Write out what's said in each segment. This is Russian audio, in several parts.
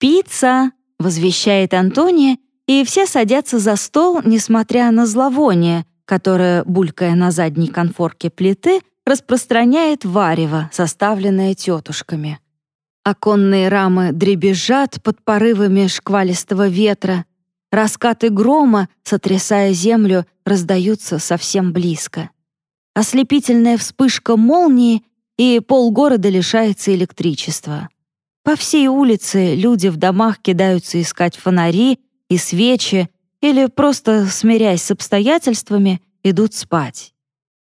«Пицца!» — возвещает Антония, и все садятся за стол, несмотря на зловоние, которое, булькая на задней конфорке плиты, распространяет варево, составленное тетушками. Оконные рамы дребезжат под порывами шквалистого ветра, раскаты грома, сотрясая землю, раздаются совсем близко. Ослепительная вспышка молнии, и полгорода лишается электричества. По всей улице люди в домах кидаются искать фонари и свечи или просто, смиряясь с обстоятельствами, идут спать.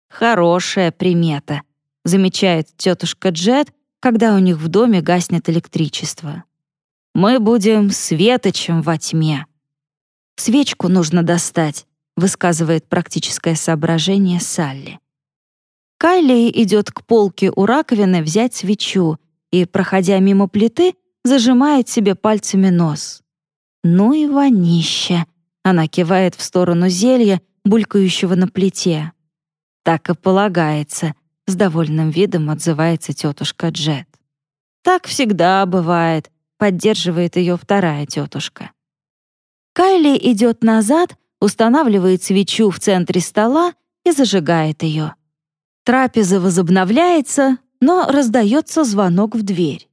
«Хорошая примета», — замечает тетушка Джет, когда у них в доме гаснет электричество. «Мы будем светочем во тьме». «Свечку нужно достать», — высказывает практическое соображение Салли. Кайли идет к полке у раковины взять свечу и, проходя мимо плиты, зажимает себе пальцами нос. «Ну и вонища!» — она кивает в сторону зелья, булькающего на плите. «Так и полагается», — с довольным видом отзывается тетушка Джет. «Так всегда бывает», — поддерживает ее вторая тетушка. Кайли идет назад, устанавливает свечу в центре стола и зажигает ее. Трапеза возобновляется, но раздается звонок в дверь.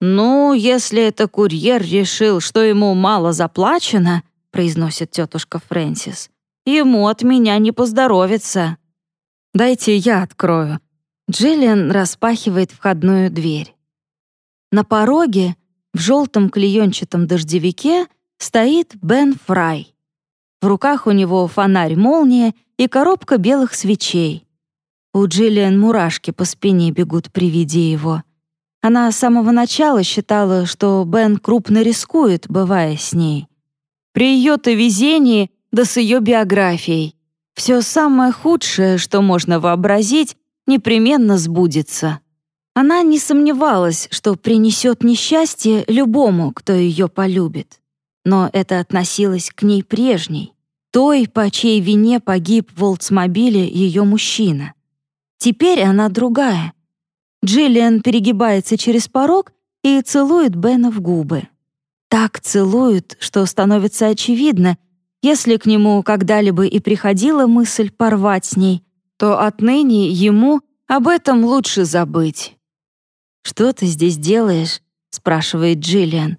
«Ну, если это курьер решил, что ему мало заплачено», произносит тетушка Фрэнсис, «ему от меня не поздоровится». «Дайте я открою». Джиллиан распахивает входную дверь. На пороге, в желтом клеенчатом дождевике, стоит Бен Фрай. В руках у него фонарь-молния и коробка белых свечей. У Джиллиан мурашки по спине бегут при виде его. Она с самого начала считала, что Бен крупно рискует, бывая с ней. При ее-то везении, да с ее биографией. Все самое худшее, что можно вообразить, непременно сбудется. Она не сомневалась, что принесет несчастье любому, кто ее полюбит. Но это относилось к ней прежней, той, по чьей вине погиб в Волтсмобиле ее мужчина. Теперь она другая. Джиллиан перегибается через порог и целует Бена в губы. Так целует, что становится очевидно, если к нему когда-либо и приходила мысль порвать с ней, то отныне ему об этом лучше забыть. «Что ты здесь делаешь?» — спрашивает Джиллиан.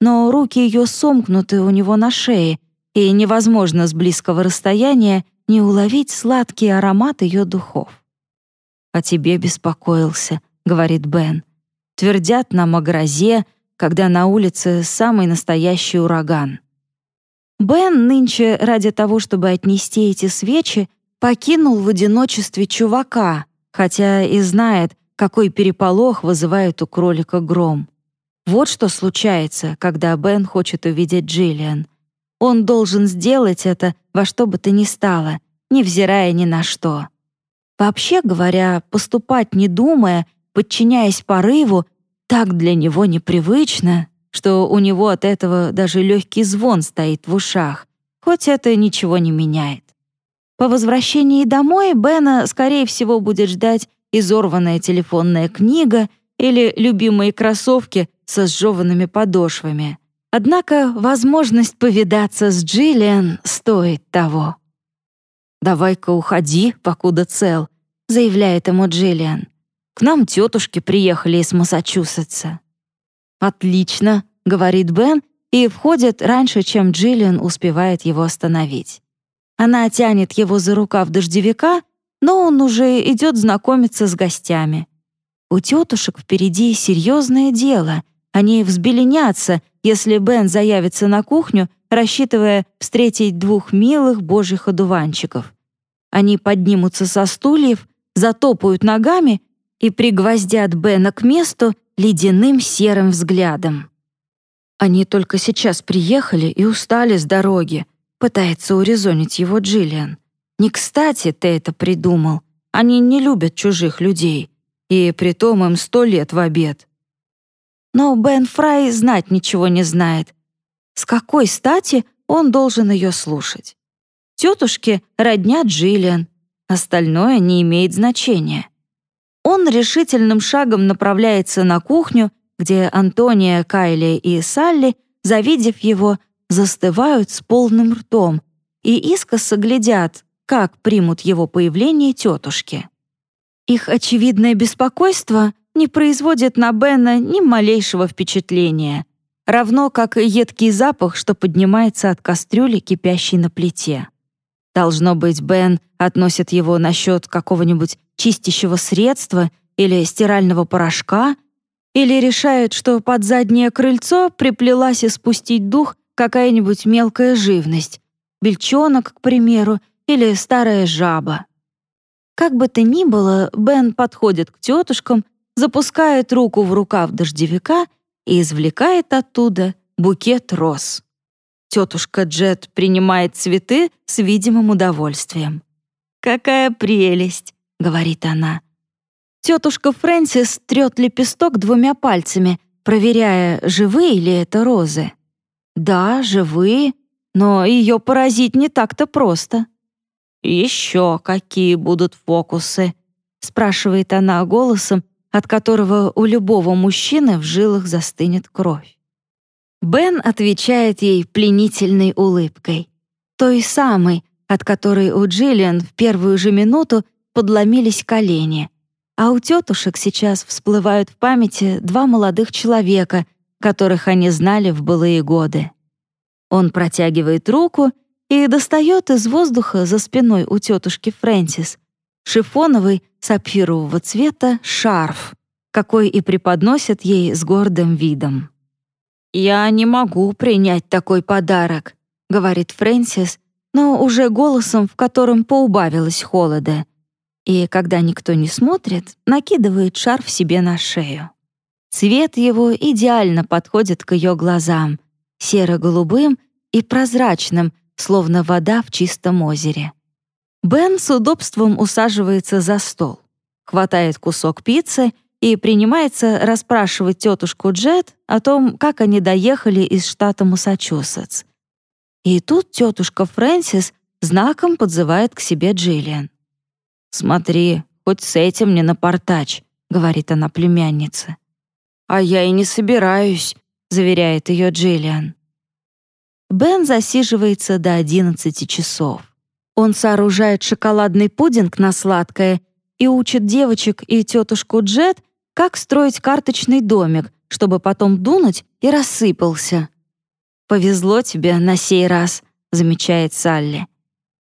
Но руки ее сомкнуты у него на шее, и невозможно с близкого расстояния не уловить сладкий аромат ее духов. «О тебе беспокоился», — говорит Бен. «Твердят нам о грозе, когда на улице самый настоящий ураган». Бен нынче ради того, чтобы отнести эти свечи, покинул в одиночестве чувака, хотя и знает, какой переполох вызывает у кролика гром. Вот что случается, когда Бен хочет увидеть Джиллиан. Он должен сделать это во что бы то ни стало, невзирая ни на что. Вообще говоря, поступать не думая, подчиняясь порыву, так для него непривычно, что у него от этого даже легкий звон стоит в ушах, хоть это ничего не меняет. По возвращении домой Бена, скорее всего, будет ждать изорванная телефонная книга или любимые кроссовки со сжеванными подошвами. Однако возможность повидаться с Джиллиан стоит того. «Давай-ка уходи, покуда цел», — заявляет ему Джиллиан. «К нам тетушки приехали из Массачусетса». «Отлично», — говорит Бен, и входит раньше, чем Джиллиан успевает его остановить. Она тянет его за рукав дождевика, но он уже идет знакомиться с гостями. У тетушек впереди серьезное дело. Они взбеленятся, если Бен заявится на кухню, рассчитывая встретить двух милых божьих одуванчиков. Они поднимутся со стульев, затопают ногами и пригвоздят Бена к месту ледяным серым взглядом. Они только сейчас приехали и устали с дороги, пытается урезонить его Джиллиан. Не кстати ты это придумал. Они не любят чужих людей, и притом им сто лет в обед. Но Бен Фрай знать ничего не знает. С какой стати он должен ее слушать? Тетушки родня Джиллиан, остальное не имеет значения. Он решительным шагом направляется на кухню, где Антония, Кайли и Салли, завидев его, застывают с полным ртом и искоса глядят, как примут его появление тетушки. Их очевидное беспокойство не производит на Бена ни малейшего впечатления, равно как и едкий запах, что поднимается от кастрюли, кипящей на плите. Должно быть, Бен относит его насчет какого-нибудь чистящего средства или стирального порошка, или решает, что под заднее крыльцо приплелась испустить дух какая-нибудь мелкая живность, бельчонок, к примеру, или старая жаба. Как бы то ни было, Бен подходит к тетушкам, запускает руку в рукав дождевика и извлекает оттуда букет роз. Тетушка Джет принимает цветы с видимым удовольствием. «Какая прелесть!» — говорит она. Тетушка Фрэнсис трет лепесток двумя пальцами, проверяя, живые ли это розы. Да, живые, но ее поразить не так-то просто. «Еще какие будут фокусы?» — спрашивает она голосом, от которого у любого мужчины в жилах застынет кровь. Бен отвечает ей пленительной улыбкой. Той самой, от которой у Джиллиан в первую же минуту подломились колени. А у тетушек сейчас всплывают в памяти два молодых человека, которых они знали в былые годы. Он протягивает руку и достает из воздуха за спиной у тетушки Фрэнсис шифоновый сапфирового цвета шарф, какой и преподносят ей с гордым видом. «Я не могу принять такой подарок», — говорит Фрэнсис, но уже голосом, в котором поубавилось холода. И, когда никто не смотрит, накидывает шарф себе на шею. Цвет его идеально подходит к ее глазам, серо-голубым и прозрачным, словно вода в чистом озере. Бен с удобством усаживается за стол, хватает кусок пиццы и принимается расспрашивать тетушку Джет о том, как они доехали из штата Массачусетс. И тут тетушка Фрэнсис знаком подзывает к себе Джиллиан. «Смотри, хоть с этим не напортач», — говорит она племяннице. «А я и не собираюсь», — заверяет ее Джиллиан. Бен засиживается до 11 часов. Он сооружает шоколадный пудинг на сладкое и учит девочек и тетушку Джет как строить карточный домик, чтобы потом дунуть и рассыпался. «Повезло тебе на сей раз», — замечает Салли.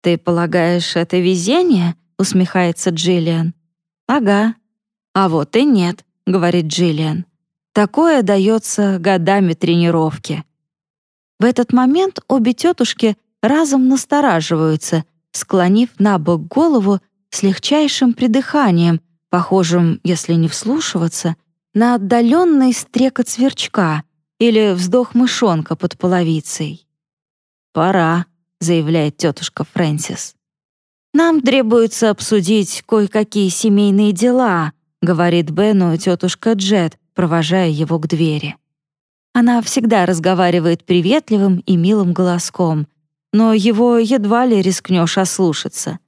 «Ты полагаешь, это везение?» — усмехается Джиллиан. «Ага». «А вот и нет», — говорит Джиллиан. «Такое дается годами тренировки». В этот момент обе тетушки разом настораживаются, склонив на бок голову с легчайшим придыханием, похожим, если не вслушиваться, на отдаленный стрекот сверчка или вздох мышонка под половицей. «Пора», — заявляет тетушка Фрэнсис. «Нам требуется обсудить кое-какие семейные дела», — говорит Бену тетушка Джет, провожая его к двери. Она всегда разговаривает приветливым и милым голоском, но его едва ли рискнешь ослушаться.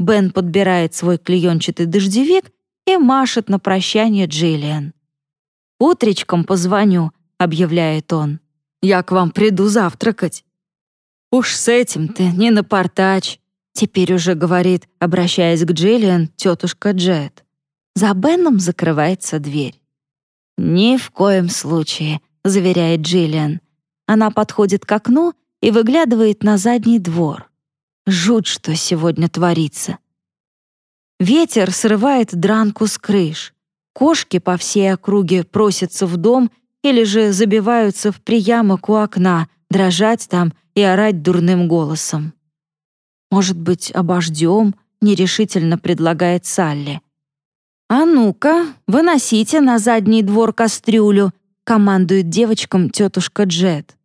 Бен подбирает свой клеенчатый дождевик и машет на прощание Джиллиан. «Утречком позвоню», — объявляет он. «Я к вам приду завтракать». «Уж с этим ты не напортач», — теперь уже говорит, обращаясь к Джиллиан, тетушка Джет. За Беном закрывается дверь. «Ни в коем случае», — заверяет Джиллиан. Она подходит к окну и выглядывает на задний двор. Жуть, что сегодня творится. Ветер срывает дранку с крыш. Кошки по всей округе просятся в дом или же забиваются в приямок у окна, дрожать там и орать дурным голосом. «Может быть, обождем?» — нерешительно предлагает Салли. «А ну-ка, выносите на задний двор кастрюлю», — командует девочкам тетушка Джет.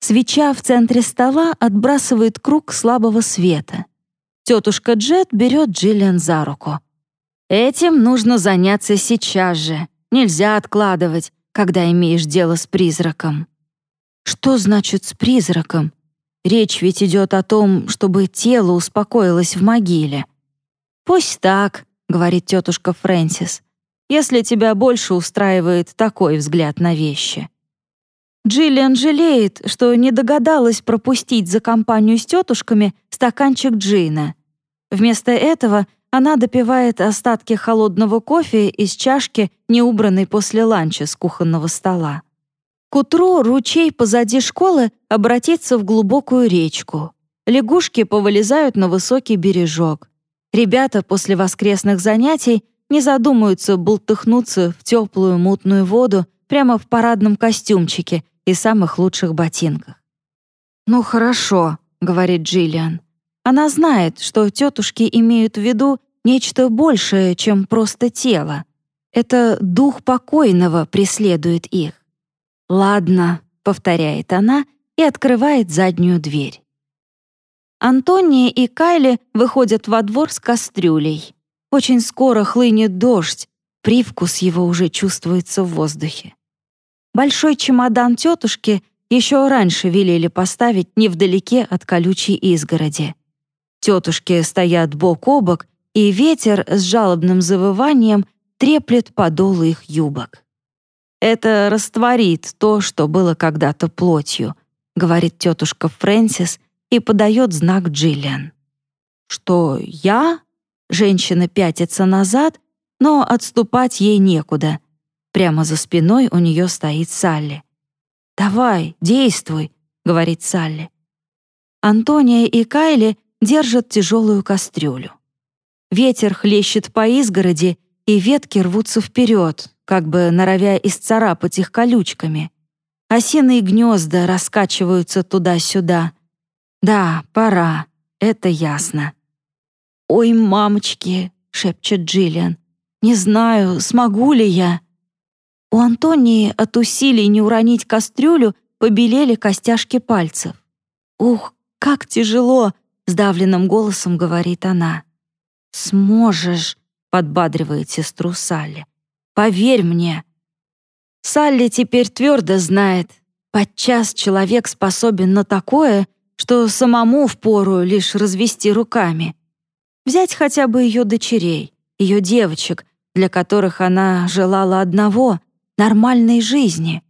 Свеча в центре стола отбрасывает круг слабого света. Тетушка Джет берет Джиллиан за руку. «Этим нужно заняться сейчас же. Нельзя откладывать, когда имеешь дело с призраком». «Что значит «с призраком»?» Речь ведь идет о том, чтобы тело успокоилось в могиле. «Пусть так», — говорит тетушка Фрэнсис. если тебя больше устраивает такой взгляд на вещи. Джиллиан жалеет, что не догадалась пропустить за компанию с тетушками стаканчик джина. Вместо этого она допивает остатки холодного кофе из чашки, не убранной после ланча с кухонного стола. К утру ручей позади школы обратится в глубокую речку. Лягушки повылезают на высокий бережок. Ребята после воскресных занятий не задумаются бултыхнуться в теплую мутную воду прямо в парадном костюмчике и самых лучших ботинках. «Ну хорошо», — говорит Джиллиан. Она знает, что тетушки имеют в виду нечто большее, чем просто тело. Это дух покойного преследует их. «Ладно», — повторяет она и открывает заднюю дверь. Антония и Кайли выходят во двор с кастрюлей. Очень скоро хлынет дождь, привкус его уже чувствуется в воздухе. Большой чемодан тетушки еще раньше велели поставить невдалеке от колючей изгороди. Тетушки стоят бок о бок, и ветер с жалобным завыванием треплет подолы их юбок. «Это растворит то, что было когда-то плотью», говорит тетушка Фрэнсис и подает знак Джиллиан. «Что, я?» Женщина пятится назад, но отступать ей некуда. Прямо за спиной у нее стоит Салли. «Давай, действуй», — говорит Салли. Антония и Кайли держат тяжелую кастрюлю. Ветер хлещет по изгороди, и ветки рвутся вперед, как бы норовя исцарапать их колючками. Осиные гнезда раскачиваются туда-сюда. Да, пора, это ясно. «Ой, мамочки!» — шепчет Джиллиан. «Не знаю, смогу ли я». У Антонии от усилий не уронить кастрюлю побелели костяшки пальцев. «Ух, как тяжело!» — сдавленным голосом говорит она. «Сможешь», — подбадривает сестру Салли. «Поверь мне». Салли теперь твердо знает, подчас человек способен на такое, что самому впору лишь развести руками. Взять хотя бы ее дочерей, ее девочек, для которых она желала одного — нормальной жизни.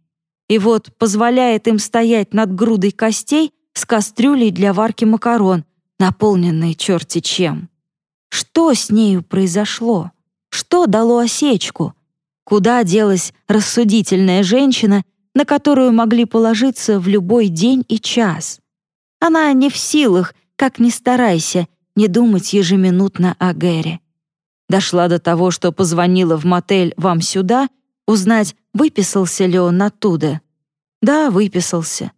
И вот позволяет им стоять над грудой костей с кастрюлей для варки макарон, наполненной черти чем. Что с нею произошло? Что дало осечку? Куда делась рассудительная женщина, на которую могли положиться в любой день и час? Она не в силах, как ни старайся, не думать ежеминутно о Гэре. Дошла до того, что позвонила в мотель «Вам сюда», узнать, выписался ли он оттуда. Да, выписался.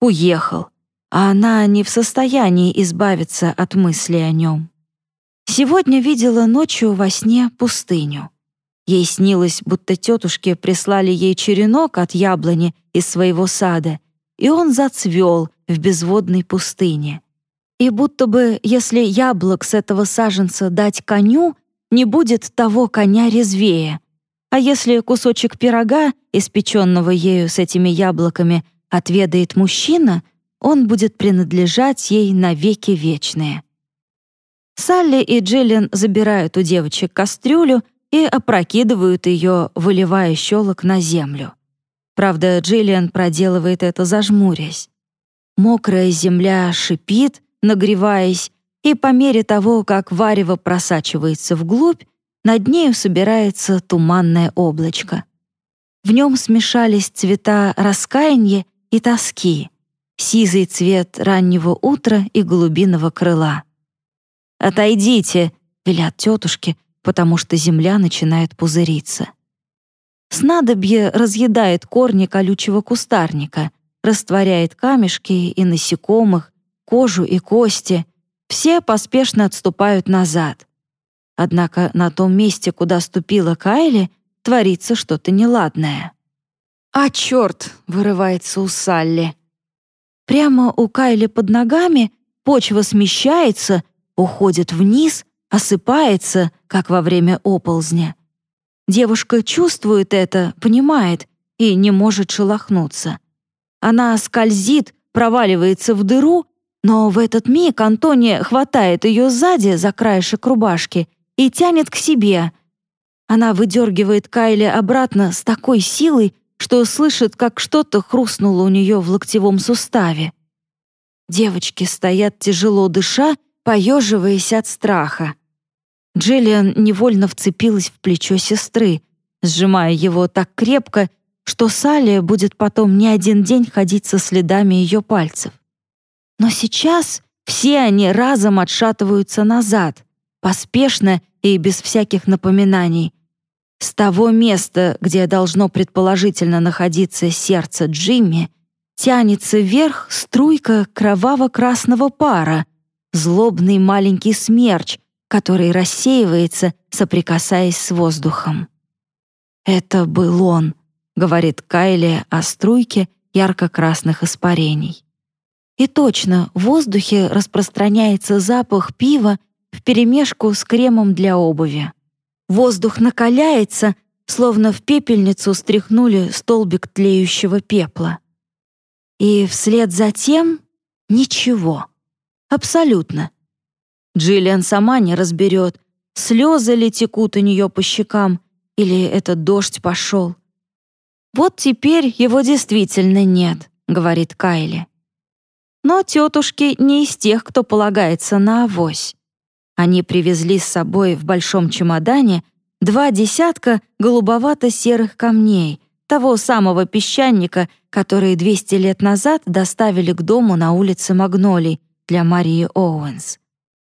Уехал. А она не в состоянии избавиться от мысли о нем. Сегодня видела ночью во сне пустыню. Ей снилось, будто тетушки прислали ей черенок от яблони из своего сада, и он зацвел в безводной пустыне. И будто бы, если яблок с этого саженца дать коню, не будет того коня резвее. А если кусочек пирога, испеченного ею с этими яблоками, отведает мужчина, он будет принадлежать ей навеки вечные. Салли и Джиллиан забирают у девочек кастрюлю и опрокидывают ее, выливая щелок на землю. Правда, Джиллиан проделывает это зажмурясь. Мокрая земля шипит, нагреваясь, и по мере того, как варево просачивается вглубь, над нею собирается туманное облачко. В нем смешались цвета раскаяния и тоски, сизый цвет раннего утра и голубиного крыла. «Отойдите!» — велят тетушки, потому что земля начинает пузыриться. Снадобье разъедает корни колючего кустарника, растворяет камешки и насекомых, кожу и кости. Все поспешно отступают назад. Однако на том месте, куда ступила Кайли, творится что-то неладное. «А, черт!» — вырывается у Салли. Прямо у Кайли под ногами почва смещается, уходит вниз, осыпается, как во время оползня. Девушка чувствует это, понимает и не может шелохнуться. Она скользит, проваливается в дыру, но в этот миг Антония хватает ее сзади за краешек рубашки и тянет к себе. Она выдергивает Кайли обратно с такой силой, что слышит, как что-то хрустнуло у нее в локтевом суставе. Девочки стоят тяжело дыша, поеживаясь от страха. Джиллиан невольно вцепилась в плечо сестры, сжимая его так крепко, что Салли будет потом не один день ходить со следами ее пальцев. Но сейчас все они разом отшатываются назад, поспешно и без всяких напоминаний. С того места, где должно предположительно находиться сердце Джимми, тянется вверх струйка кроваво-красного пара, злобный маленький смерч, который рассеивается, соприкасаясь с воздухом. «Это был он», — говорит Кайли о струйке ярко-красных испарений. И точно, в воздухе распространяется запах пива вперемешку с кремом для обуви. Воздух накаляется, словно в пепельницу стряхнули столбик тлеющего пепла. И вслед за тем — ничего. Абсолютно. Джиллиан сама не разберет, слезы ли текут у нее по щекам, или этот дождь пошел. «Вот теперь его действительно нет», — говорит Кайли. Но тетушки не из тех, кто полагается на авось. Они привезли с собой в большом чемодане два десятка голубовато-серых камней, того самого песчаника, который 200 лет назад доставили к дому на улице Магнолий для Марии Оуэнс.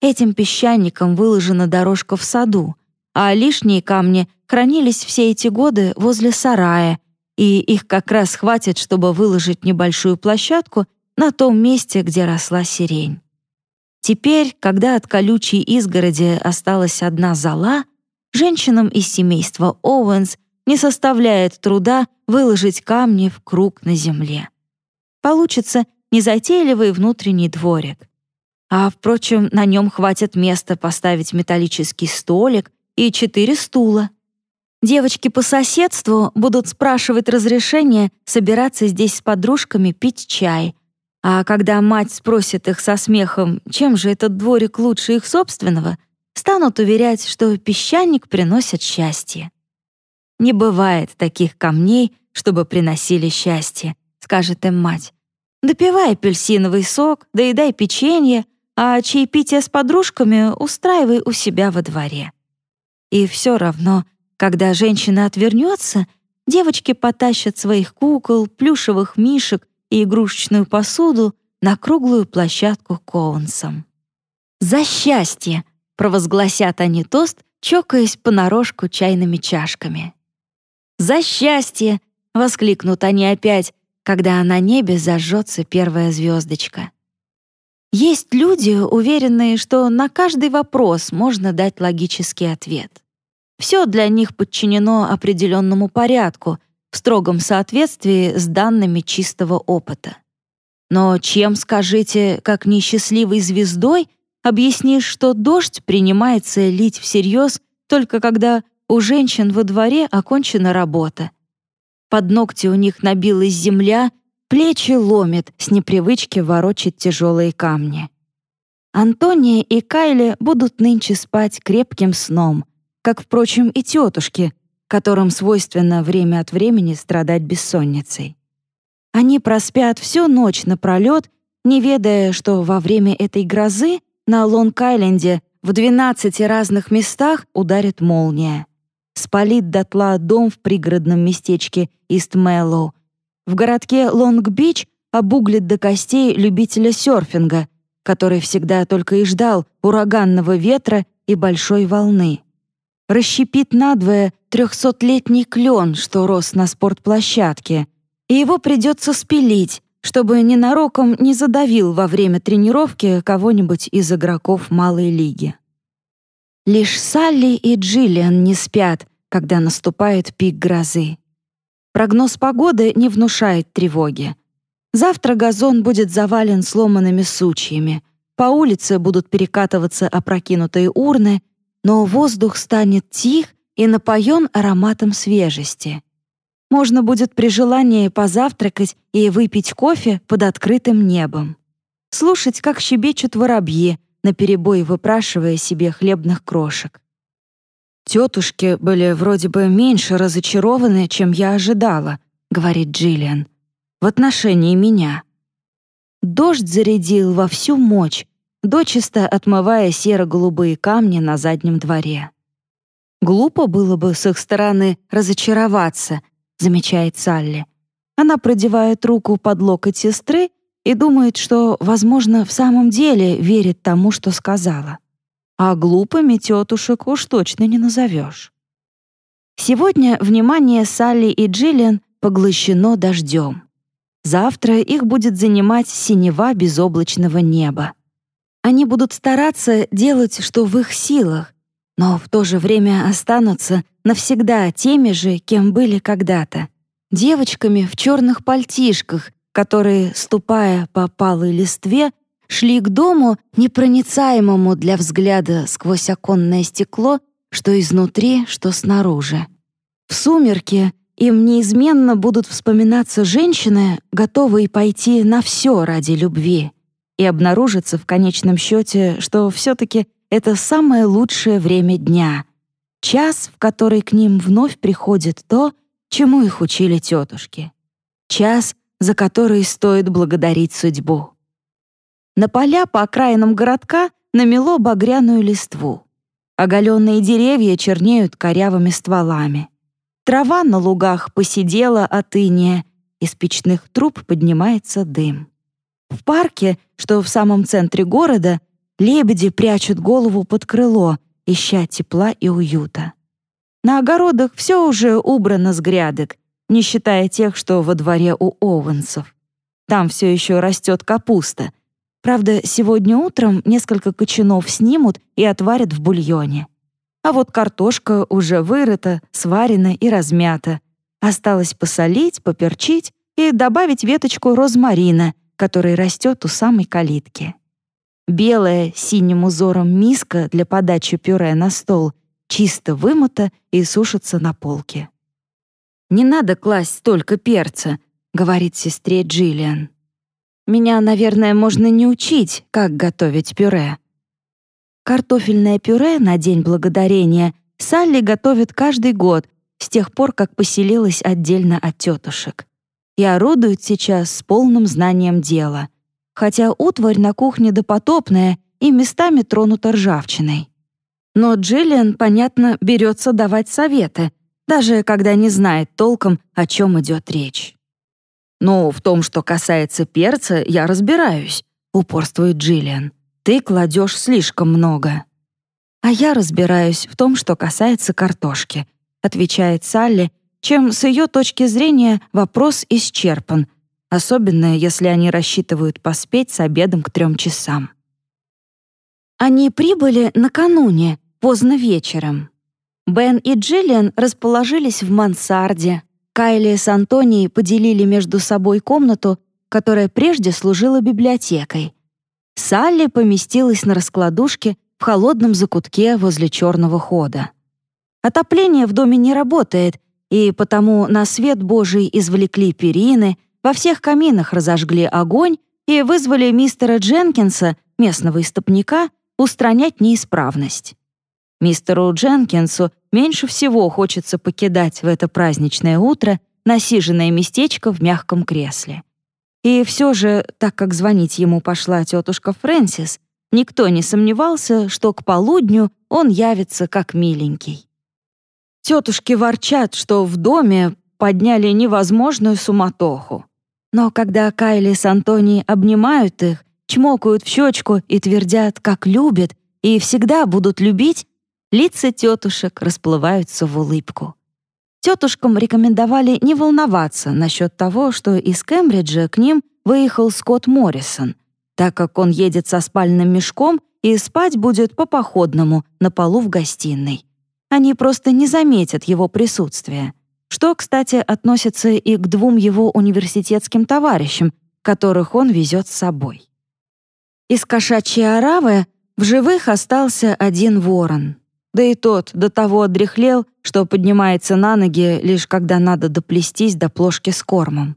Этим песчаником выложена дорожка в саду, а лишние камни хранились все эти годы возле сарая, и их как раз хватит, чтобы выложить небольшую площадку на том месте, где росла сирень. Теперь, когда от колючей изгороди осталась одна зола, женщинам из семейства Оуэнс не составляет труда выложить камни в круг на земле. Получится незатейливый внутренний дворик. А, впрочем, на нем хватит места поставить металлический столик и четыре стула. Девочки по соседству будут спрашивать разрешения собираться здесь с подружками пить чай, а когда мать спросит их со смехом, чем же этот дворик лучше их собственного, станут уверять, что песчаник приносит счастье. «Не бывает таких камней, чтобы приносили счастье», — скажет им мать. «Допивай апельсиновый сок, доедай печенье, а чаепитие с подружками устраивай у себя во дворе». И все равно, когда женщина отвернется, девочки потащат своих кукол, плюшевых мишек и игрушечную посуду на круглую площадку Коунсом. «За счастье!» — провозгласят они тост, чокаясь понарошку чайными чашками. «За счастье!» — воскликнут они опять, когда на небе зажжется первая звездочка. Есть люди, уверенные, что на каждый вопрос можно дать логический ответ. Все для них подчинено определенному порядку — в строгом соответствии с данными чистого опыта. Но чем, скажите, как несчастливой звездой, объяснишь, что дождь принимается лить всерьез только когда у женщин во дворе окончена работа. Под ногти у них набилась земля, плечи ломит с непривычки ворочать тяжелые камни. Антония и Кайли будут нынче спать крепким сном, как, впрочем, и тетушки, которым свойственно время от времени страдать бессонницей. Они проспят всю ночь напролет, не ведая, что во время этой грозы на Лонг-Айленде в 12 разных местах ударит молния. Спалит дотла дом в пригородном местечке Ист-Мэллоу. В городке Лонг-Бич обуглит до костей любителя серфинга, который всегда только и ждал ураганного ветра и большой волны расщепит надвое трехсотлетний клен, что рос на спортплощадке, и его придется спилить, чтобы ненароком не задавил во время тренировки кого-нибудь из игроков малой лиги. Лишь Салли и Джиллиан не спят, когда наступает пик грозы. Прогноз погоды не внушает тревоги. Завтра газон будет завален сломанными сучьями, по улице будут перекатываться опрокинутые урны, но воздух станет тих и напоен ароматом свежести. Можно будет при желании позавтракать и выпить кофе под открытым небом. Слушать, как щебечут воробьи, наперебой выпрашивая себе хлебных крошек. Тетушки были вроде бы меньше разочарованы, чем я ожидала, говорит Джиллиан, в отношении меня. Дождь зарядил во всю мощь, дочисто отмывая серо-голубые камни на заднем дворе. Глупо было бы с их стороны разочароваться, замечает Салли. Она продевает руку под локоть сестры и думает, что, возможно, в самом деле верит тому, что сказала. А глупыми тетушек уж точно не назовешь. Сегодня внимание Салли и Джиллиан поглощено дождем. Завтра их будет занимать синева безоблачного неба. Они будут стараться делать, что в их силах, но в то же время останутся навсегда теми же, кем были когда-то. Девочками в черных пальтишках, которые, ступая по палой листве, шли к дому, непроницаемому для взгляда сквозь оконное стекло, что изнутри, что снаружи. В сумерки им неизменно будут вспоминаться женщины, готовые пойти на все ради любви, и обнаружится в конечном счете, что все-таки это самое лучшее время дня, час, в который к ним вновь приходит то, чему их учили тетушки, час, за который стоит благодарить судьбу. На поля по окраинам городка намело багряную листву. Оголенные деревья чернеют корявыми стволами. Трава на лугах посидела от иния, из печных труб поднимается дым. В парке, что в самом центре города, лебеди прячут голову под крыло, ища тепла и уюта. На огородах все уже убрано с грядок, не считая тех, что во дворе у Оуэнсов. Там все еще растет капуста. Правда, сегодня утром несколько кочанов снимут и отварят в бульоне. А вот картошка уже вырыта, сварена и размята. Осталось посолить, поперчить и добавить веточку розмарина, который растет у самой калитки. Белая синим узором миска для подачи пюре на стол чисто вымыта и сушится на полке. «Не надо класть столько перца», — говорит сестре Джиллиан. «Меня, наверное, можно не учить, как готовить пюре». Картофельное пюре на День Благодарения Салли готовит каждый год с тех пор, как поселилась отдельно от тетушек. И орудует сейчас с полным знанием дела, хотя утварь на кухне допотопная и местами тронута ржавчиной. Но Джиллиан, понятно, берется давать советы, даже когда не знает толком, о чем идет речь. «Ну, в том, что касается перца, я разбираюсь», — упорствует Джиллиан. «Ты кладешь слишком много». «А я разбираюсь в том, что касается картошки», — отвечает Салли, чем с ее точки зрения вопрос исчерпан, особенно если они рассчитывают поспеть с обедом к трем часам. Они прибыли накануне, поздно вечером. Бен и Джиллиан расположились в мансарде. Кайли с Антонией поделили между собой комнату, которая прежде служила библиотекой. Салли поместилась на раскладушке в холодном закутке возле черного хода. Отопление в доме не работает, и потому на свет Божий извлекли перины, во всех каминах разожгли огонь и вызвали мистера Дженкинса, местного истопника, устранять неисправность. Мистеру Дженкинсу меньше всего хочется покидать в это праздничное утро насиженное местечко в мягком кресле. И все же, так как звонить ему пошла тетушка Фрэнсис, никто не сомневался, что к полудню он явится как миленький. Тетушки ворчат, что в доме подняли невозможную суматоху. Но когда Кайли с Антонией обнимают их, чмокают в щечку и твердят, как любят, и всегда будут любить, Лица тетушек расплываются в улыбку. Тетушкам рекомендовали не волноваться насчет того, что из Кембриджа к ним выехал Скотт Моррисон, так как он едет со спальным мешком и спать будет по-походному на полу в гостиной. Они просто не заметят его присутствия, что, кстати, относится и к двум его университетским товарищам, которых он везет с собой. Из кошачьей оравы в живых остался один ворон, да и тот до того одряхлел, что поднимается на ноги, лишь когда надо доплестись до плошки с кормом.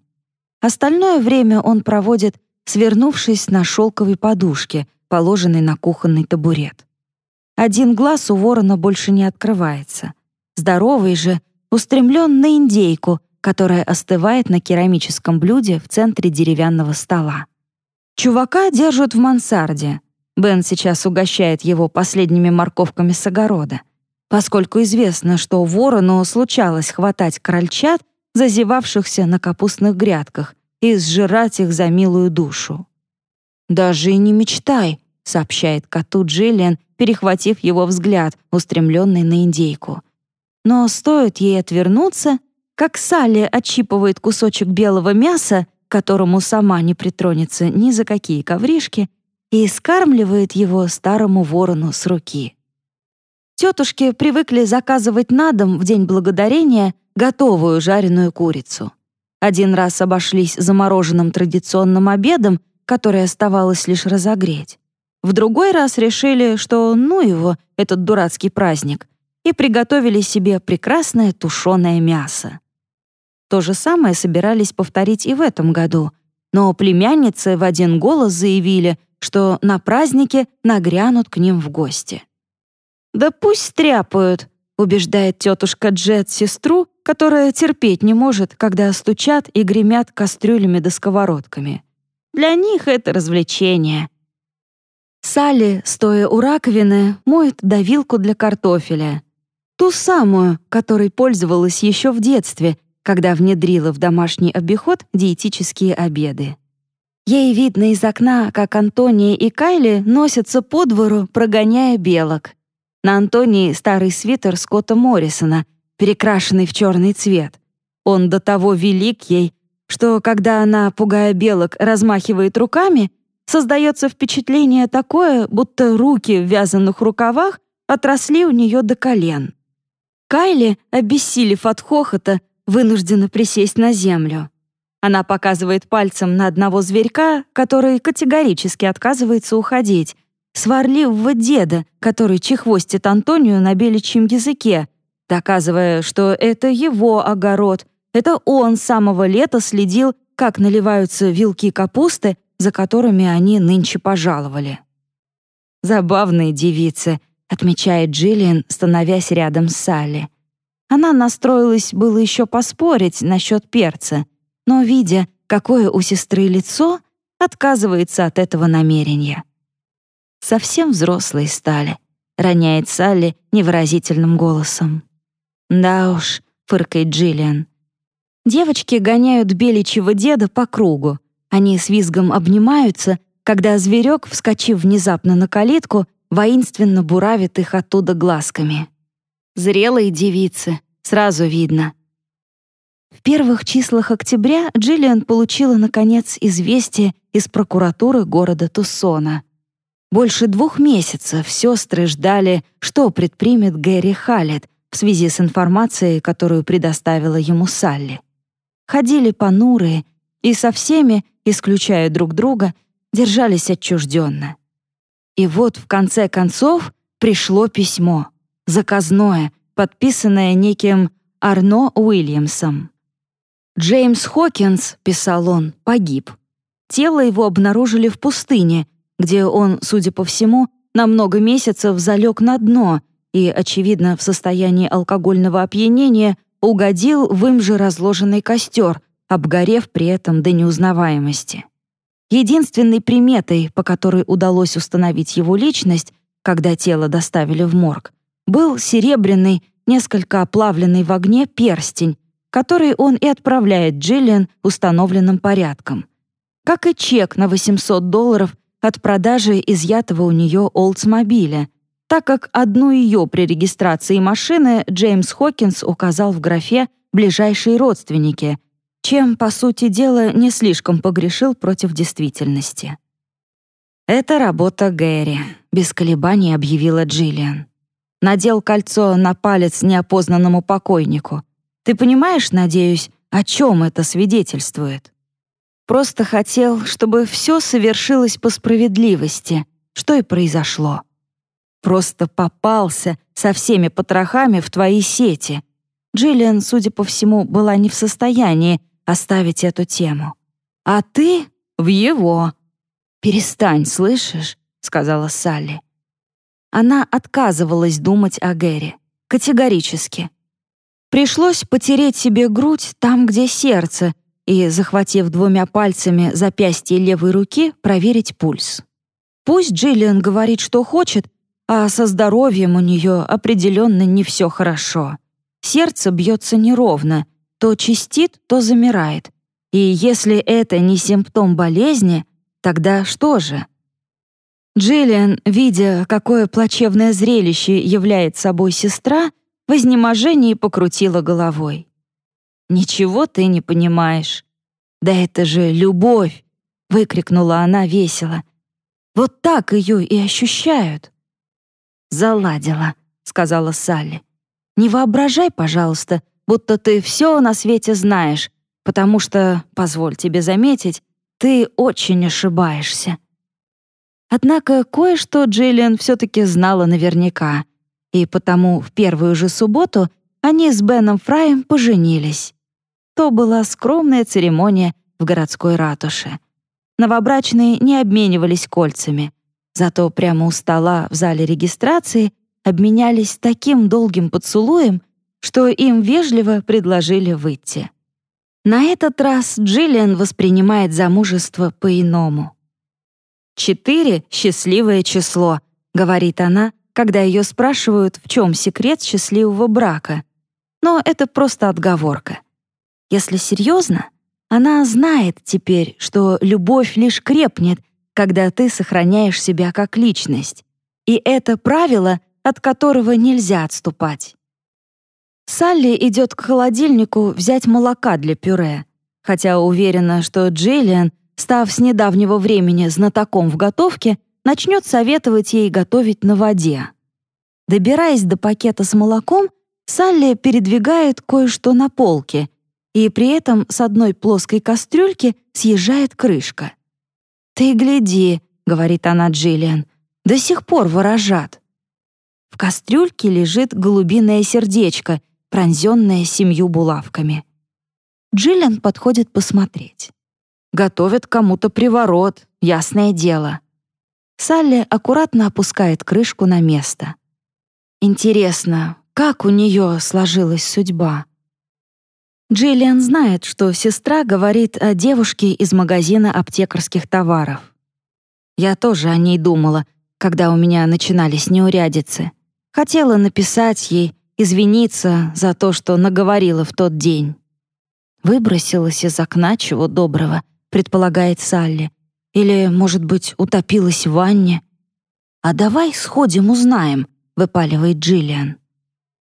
Остальное время он проводит, свернувшись на шелковой подушке, положенной на кухонный табурет. Один глаз у ворона больше не открывается. Здоровый же устремлен на индейку, которая остывает на керамическом блюде в центре деревянного стола. Чувака держат в мансарде. Бен сейчас угощает его последними морковками с огорода. Поскольку известно, что ворону случалось хватать крольчат, зазевавшихся на капустных грядках, и сжирать их за милую душу. «Даже и не мечтай», — сообщает коту Джиллиан, перехватив его взгляд, устремленный на индейку. Но стоит ей отвернуться, как Салли отщипывает кусочек белого мяса, которому сама не притронется ни за какие ковришки, и скармливает его старому ворону с руки. Тетушки привыкли заказывать на дом в День Благодарения готовую жареную курицу. Один раз обошлись замороженным традиционным обедом, который оставалось лишь разогреть. В другой раз решили, что ну его, этот дурацкий праздник, и приготовили себе прекрасное тушеное мясо. То же самое собирались повторить и в этом году, но племянницы в один голос заявили, что на празднике нагрянут к ним в гости. «Да пусть стряпают», — убеждает тетушка Джет сестру, которая терпеть не может, когда стучат и гремят кастрюлями да сковородками. Для них это развлечение. Салли, стоя у раковины, моет давилку для картофеля. Ту самую, которой пользовалась еще в детстве, когда внедрила в домашний обиход диетические обеды. Ей видно из окна, как Антония и Кайли носятся по двору, прогоняя белок. На Антонии старый свитер Скотта Моррисона, перекрашенный в черный цвет. Он до того велик ей, что когда она, пугая белок, размахивает руками, создается впечатление такое, будто руки в вязаных рукавах отросли у нее до колен. Кайли, обессилев от хохота, вынуждена присесть на землю. Она показывает пальцем на одного зверька, который категорически отказывается уходить, сварливого деда, который чехвостит Антонию на беличьем языке, доказывая, что это его огород, это он с самого лета следил, как наливаются вилки капусты, за которыми они нынче пожаловали. «Забавные девицы», — отмечает Джиллиан, становясь рядом с Салли. Она настроилась было еще поспорить насчет перца, но, видя, какое у сестры лицо, отказывается от этого намерения. «Совсем взрослые стали», — роняет Салли невыразительным голосом. «Да уж», — фыркает Джиллиан. Девочки гоняют беличьего деда по кругу. Они с визгом обнимаются, когда зверек, вскочив внезапно на калитку, воинственно буравит их оттуда глазками. Зрелые девицы, сразу видно. В первых числах октября Джиллиан получила, наконец, известие из прокуратуры города Туссона. Больше двух месяцев сестры ждали, что предпримет Гэри Халлет в связи с информацией, которую предоставила ему Салли. Ходили понурые и со всеми, исключая друг друга, держались отчужденно. И вот в конце концов пришло письмо, заказное, подписанное неким Арно Уильямсом. «Джеймс Хокинс», — писал он, — «погиб. Тело его обнаружили в пустыне, где он, судя по всему, на много месяцев залег на дно и, очевидно, в состоянии алкогольного опьянения угодил в им же разложенный костер, обгорев при этом до неузнаваемости. Единственной приметой, по которой удалось установить его личность, когда тело доставили в морг, был серебряный, несколько оплавленный в огне перстень, который он и отправляет Джиллиан установленным порядком. Как и чек на 800 долларов от продажи изъятого у нее Олдсмобиля, так как одну ее при регистрации машины Джеймс Хокинс указал в графе «ближайшие родственники», чем, по сути дела, не слишком погрешил против действительности. «Это работа Гэри», — без колебаний объявила Джиллиан. Надел кольцо на палец неопознанному покойнику. Ты понимаешь, надеюсь, о чем это свидетельствует? Просто хотел, чтобы все совершилось по справедливости, что и произошло. Просто попался со всеми потрохами в твои сети. Джиллиан, судя по всему, была не в состоянии оставить эту тему. А ты в его. «Перестань, слышишь?» — сказала Салли. она отказывалась думать о Гэри. Категорически. Пришлось потереть себе грудь там, где сердце, и, захватив двумя пальцами запястье левой руки, проверить пульс. Пусть Джиллиан говорит, что хочет, а со здоровьем у нее определенно не все хорошо. Сердце бьется неровно, то чистит, то замирает. И если это не симптом болезни, тогда что же? Джиллиан, видя, какое плачевное зрелище является собой сестра, в изнеможении покрутила головой. «Ничего ты не понимаешь. Да это же любовь!» — выкрикнула она весело. «Вот так ее и ощущают». «Заладила», — сказала Салли. «Не воображай, пожалуйста, будто ты все на свете знаешь, потому что, позволь тебе заметить, ты очень ошибаешься». Однако кое-что Джиллиан все-таки знала наверняка, и потому в первую же субботу они с Беном Фраем поженились. То была скромная церемония в городской ратуше. Новобрачные не обменивались кольцами, зато прямо у стола в зале регистрации обменялись таким долгим поцелуем, что им вежливо предложили выйти. На этот раз Джиллиан воспринимает замужество по-иному. «Четыре — счастливое число», — говорит она, когда ее спрашивают, в чем секрет счастливого брака. Но это просто отговорка. Если серьезно, она знает теперь, что любовь лишь крепнет, когда ты сохраняешь себя как личность. И это правило, от которого нельзя отступать. Салли идет к холодильнику взять молока для пюре, хотя уверена, что Джиллиан, став с недавнего времени знатоком в готовке, начнет советовать ей готовить на воде. Добираясь до пакета с молоком, Салли передвигает кое-что на полке, и при этом с одной плоской кастрюльки съезжает крышка. «Ты гляди», — говорит она Джиллиан, — «до сих пор ворожат». В кастрюльке лежит голубиное сердечко, пронзенное семью булавками. Джиллиан подходит посмотреть. Готовят кому-то приворот, ясное дело. Салли аккуратно опускает крышку на место. Интересно, как у нее сложилась судьба? Джиллиан знает, что сестра говорит о девушке из магазина аптекарских товаров. Я тоже о ней думала, когда у меня начинались неурядицы. Хотела написать ей, извиниться за то, что наговорила в тот день. Выбросилась из окна чего доброго, предполагает Салли. Или, может быть, утопилась в ванне. «А давай сходим, узнаем», — выпаливает Джиллиан.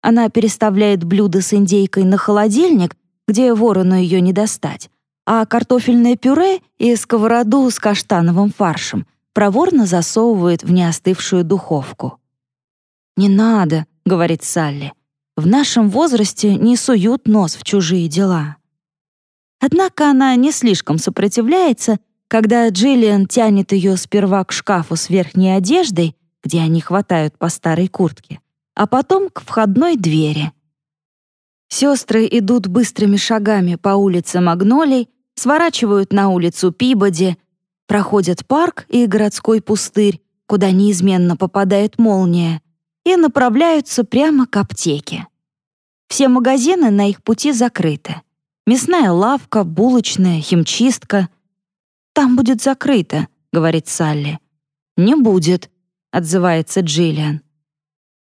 Она переставляет блюдо с индейкой на холодильник, где ворону ее не достать, а картофельное пюре и сковороду с каштановым фаршем проворно засовывает в неостывшую духовку. «Не надо», — говорит Салли. «В нашем возрасте не суют нос в чужие дела». Однако она не слишком сопротивляется, когда Джиллиан тянет ее сперва к шкафу с верхней одеждой, где они хватают по старой куртке, а потом к входной двери. Сестры идут быстрыми шагами по улице Магнолий, сворачивают на улицу Пибоди, проходят парк и городской пустырь, куда неизменно попадает молния, и направляются прямо к аптеке. Все магазины на их пути закрыты. Мясная лавка, булочная, химчистка. «Там будет закрыто», — говорит Салли. «Не будет», — отзывается Джиллиан.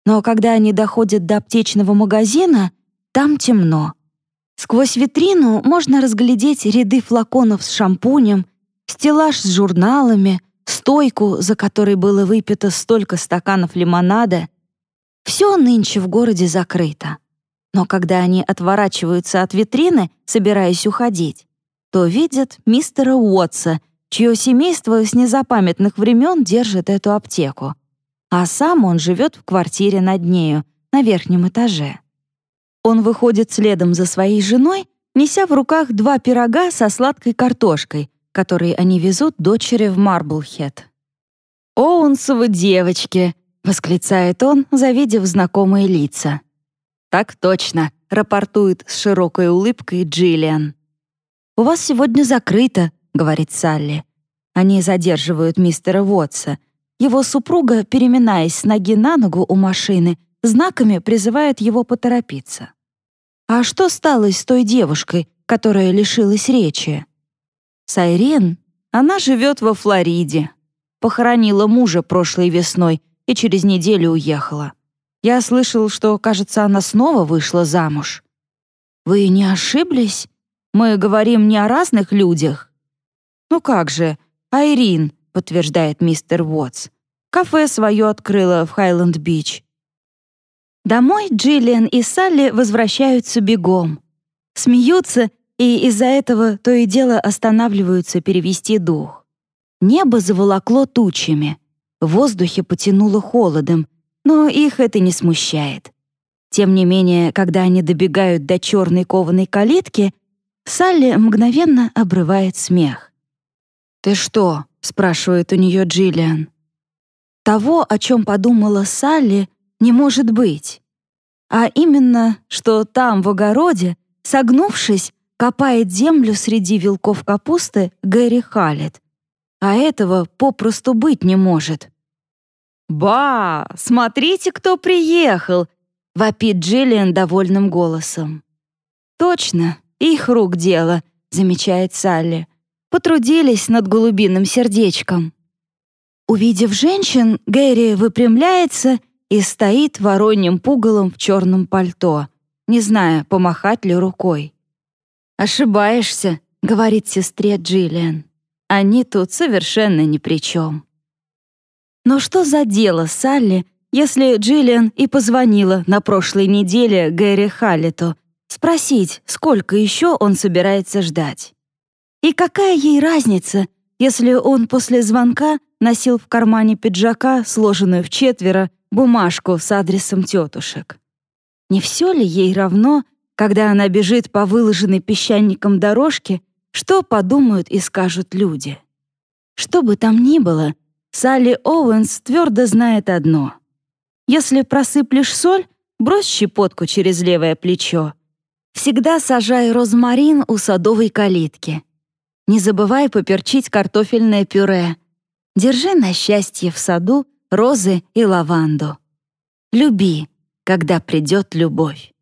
Но когда они доходят до аптечного магазина, там темно. Сквозь витрину можно разглядеть ряды флаконов с шампунем, стеллаж с журналами, стойку, за которой было выпито столько стаканов лимонада. Все нынче в городе закрыто. Но когда они отворачиваются от витрины, собираясь уходить, то видят мистера Уотса, чье семейство с незапамятных времен держит эту аптеку. А сам он живет в квартире над нею, на верхнем этаже. Он выходит следом за своей женой, неся в руках два пирога со сладкой картошкой, которые они везут дочери в Марблхед. «Оунсовы девочки!» — восклицает он, завидев знакомые лица. «Так точно», — рапортует с широкой улыбкой Джиллиан. «У вас сегодня закрыто», — говорит Салли. Они задерживают мистера Вотса. его супруга, переминаясь с ноги на ногу у машины, знаками призывает его поторопиться. А что стало с той девушкой, которая лишилась речи? Сайрен, она живет во Флориде. Похоронила мужа прошлой весной и через неделю уехала. Я слышал, что, кажется, она снова вышла замуж. Вы не ошиблись? Мы говорим не о разных людях. Ну как же, Айрин, подтверждает мистер Уотс. Кафе свое открыла в Хайленд-Бич. Домой Джиллиан и Салли возвращаются бегом. Смеются и из-за этого то и дело останавливаются перевести дух. Небо заволокло тучами, в воздухе потянуло холодом, но их это не смущает. Тем не менее, когда они добегают до черной кованой калитки, Салли мгновенно обрывает смех. «Ты что?» — спрашивает у нее Джиллиан. Того, о чем подумала Салли, не может быть. А именно, что там, в огороде, согнувшись, копает землю среди вилков капусты Гэри Халет. А этого попросту быть не может. «Ба! Смотрите, кто приехал!» — вопит Джиллиан довольным голосом. «Точно, их рук дело», — замечает Салли. «Потрудились над голубиным сердечком». Увидев женщин, Гэри выпрямляется и стоит вороньим пугалом в черном пальто, не зная, помахать ли рукой. «Ошибаешься», — говорит сестре Джиллиан. «Они тут совершенно ни при чем». Но что за дело Салли, если Джиллиан и позвонила на прошлой неделе Гэри Халлету спросить, сколько еще он собирается ждать? И какая ей разница, если он после звонка носил в кармане пиджака, сложенную в четверо, бумажку с адресом тетушек? Не все ли ей равно, когда она бежит по выложенной песчаником дорожке, что подумают и скажут люди. Что бы там ни было, Салли Оуэнс твердо знает одно. Если просыплешь соль, брось щепотку через левое плечо. Всегда сажай розмарин у садовой калитки. Не забывай поперчить картофельное пюре. Держи на счастье в саду розы и лаванду. Люби, когда придет любовь.